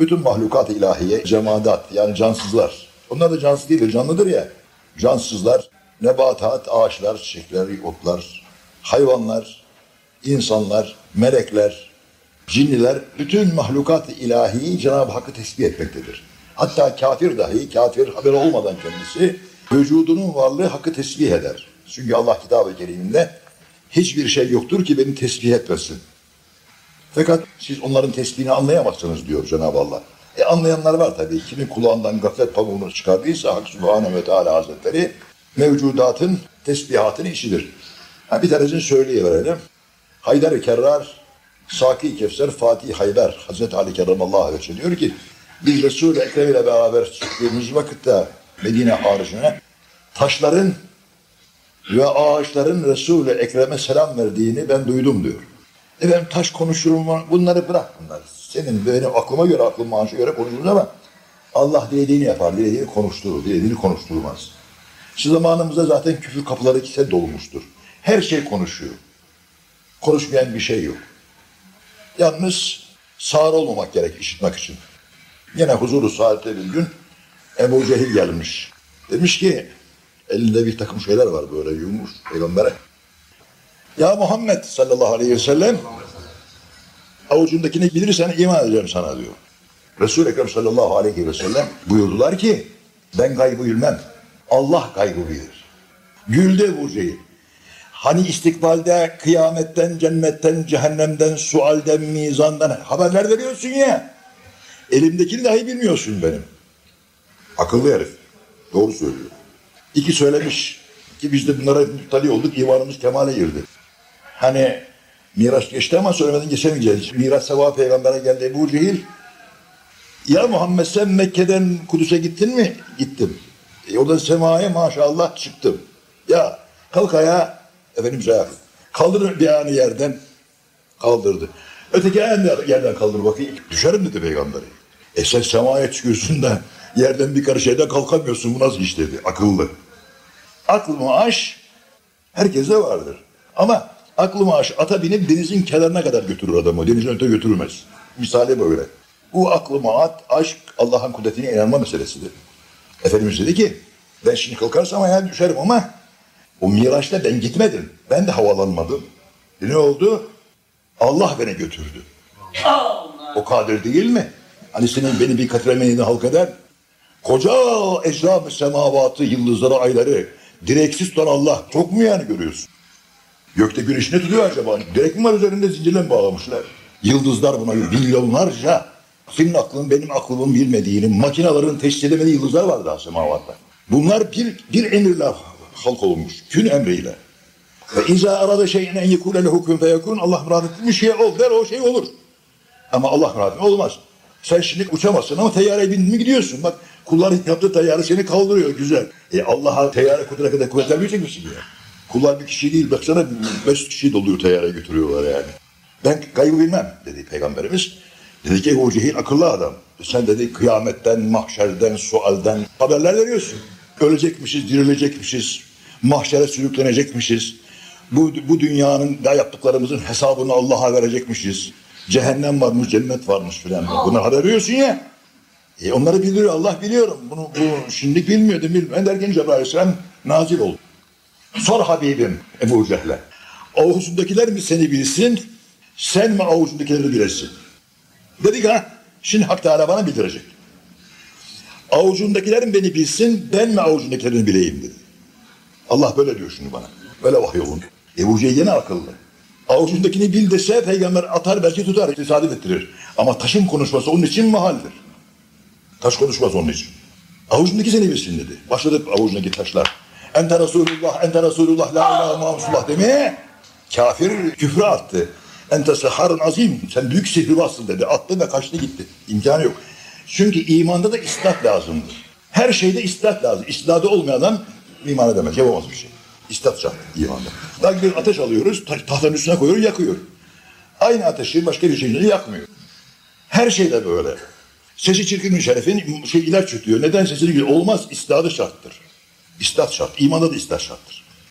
Bütün mahlukat ilahiye, cemadat yani cansızlar. Onlar da cansız değildir, canlıdır ya. Cansızlar, nebatat, ağaçlar, çiçekler, otlar, hayvanlar, insanlar, melekler, cinniler, bütün mahlukat ilahiyi Cenab-ı Hakk'ı tesbih etmektedir. Hatta kafir dahi, kafir haber olmadan kendisi, vücudunun varlığı Hakk'ı tesbih eder. Çünkü Allah kitabı keriminde hiçbir şey yoktur ki beni tesbih etmesin. Fakat siz onların tesbihini anlayamazsınız diyor Cenab-ı Allah. E anlayanlar var tabii. Kimin kulağından gaflet pamuğunu çıkardıysa Hak Subhanahu ve Teala Hazretleri mevcudatın tesbihatını işidir. Ha, bir tanesini söyleyiverelim. Haydar-ı Kerrar, Saki Kevser, Fatih Haydar, Hazreti Ali Kerramallahu Aleyhi diyor ki biz Resul-i Ekrem ile beraber çıktığımız vakitte Medine haricine taşların ve ağaçların Resul-i Ekrem'e selam verdiğini ben duydum diyor. Efendim taş konuşurum bunları bırak bunlar. Senin benim aklıma göre aklım maaşı göre konuşuruz ama Allah dilediğini yapar, dilediğini konuşturur, dilediğini konuşturmaz. Şu zamanımızda zaten küfür kapıları kise dolmuştur. Her şey konuşuyor. Konuşmayan bir şey yok. Yalnız sağır olmamak gerek işitmek için. Yine huzuru saatte bir gün Ebu Cehil gelmiş. Demiş ki elinde bir takım şeyler var böyle yumuş peygambere. Ya Muhammed sallallahu aleyhi ve sellem avucundakini bilirsen iman edeceğim sana diyor. Resul-i Ekrem sallallahu aleyhi ve sellem buyurdular ki ben gaybı bilmem. Allah gaybı bilir. Güldü Ebu Cehil. Hani istikbalde kıyametten, cennetten, cehennemden, sualden, mizandan haberler veriyorsun ya. Elimdekini dahi bilmiyorsun benim. Akıllı herif. Doğru söylüyor. İki söylemiş ki biz de bunlara muttali olduk, imanımız kemale girdi. Hani Miraç geçti ama söylemeden geçemeyeceğiz. Miraç sevabı peygambere geldi Ebu Cehil. Ya Muhammed sen Mekke'den Kudüs'e gittin mi? Gittim. E, oradan semaya maşallah çıktım. Ya kalk ayağa Efendimiz ayağa. Kaldırın bir ayağını yerden. Kaldırdı. Öteki ayağını yerden kaldır bakayım. Düşerim dedi peygamberi. E sen semaya çıkıyorsun da yerden bir karış şeyden kalkamıyorsun. Bu nasıl iş dedi. Akıllı. Aklı maaş herkeste vardır. Ama aklı maaş ata binip denizin kenarına kadar götürür adamı. Denizin öte götürmez. Misali böyle. Bu aklı maat, aşk, Allah'ın kudretine inanma meselesidir. Efendimiz dedi ki ben şimdi kalkarsam ayağa düşerim ama o Miraç'ta ben gitmedim. Ben de havalanmadım. E ne oldu? Allah beni götürdü. Allah. O kadir değil mi? Hani senin beni bir katremenini halk eder. Koca ecram semavatı, yıldızları, ayları direksiz tutan Allah. Çok mu yani görüyorsun? Gökte güneş ne tutuyor acaba? Direk mi var üzerinde zincirle mi bağlamışlar? Yıldızlar buna milyonlarca. Senin aklın benim aklımın bilmediğini, makinelerin teşhis edemediği yıldızlar var daha semavatta. Bunlar bir, bir emirle halk olmuş. Kün emriyle. Ve izâ arada şeyin en yekûle lehu kün feyekûn Allah murad ettiği şey ol der o şey olur. Ama Allah murad olmaz. Sen şimdi uçamazsın ama teyyareye bindin mi gidiyorsun. Bak kulların yaptığı teyyare seni kaldırıyor güzel. E Allah'a teyyare kudret kadar kuvvet vermeyecek misin ya? Kullar bir kişi değil baksana 500 kişiyi doluyor teyyareye götürüyorlar yani. Ben kaybı bilmem dedi peygamberimiz. Dedi ki Ebu Cehil akıllı adam. Sen dedi kıyametten, mahşerden, sualden haberler veriyorsun. Ölecekmişiz, dirilecekmişiz, mahşere sürüklenecekmişiz. Bu, bu dünyanın da yaptıklarımızın hesabını Allah'a verecekmişiz. Cehennem varmış, cennet varmış filan. Bunları haber veriyorsun ya. E onları biliyor, Allah biliyorum. Bunu bu şimdi bilmiyordu, bilmiyor. Derken Cebrail Aleyhisselam nazil oldu. Sor Habibim Ebu Cehil'e. Avucundakiler mi seni bilsin, sen mi avucundakileri bilesin? Dedik ha, şimdi Hak Teala bana bildirecek. Avucundakilerin beni bilsin, ben mi avucundakilerini bileyim dedi. Allah böyle diyor şimdi bana. Böyle vahyolun. Ebu Cehil yine akıllı. Avucundakini bil dese peygamber atar belki tutar, tesadüf ettirir. Ama taşın konuşması onun için mahaldir. Taş konuşmaz onun için. Avucundaki seni bilsin dedi. Başladı avucundaki taşlar. Ente Resulullah, ente Resulullah, la ilahe Muhammed demeye. Kafir küfre attı. Ente seharun azim. Sen büyük sihirbazsın dedi. Attı ve kaçtı gitti. İmkanı yok. Çünkü imanda da istat lazımdır. Her şeyde istat lazım. İstidadı olmayan adam iman edemez. Yapamaz bir şey. İstat şart imanda. Daha bir ateş alıyoruz, tahtanın üstüne koyuyor, yakıyor. Aynı ateşi başka bir şeyle yakmıyor. Her şeyde böyle. Sesi çirkin müşerrefin şey ilaç yutuyor. Neden sesini güzel? Olmaz. İstidadı şarttır. İstat şart. İmanda da istat şarttır.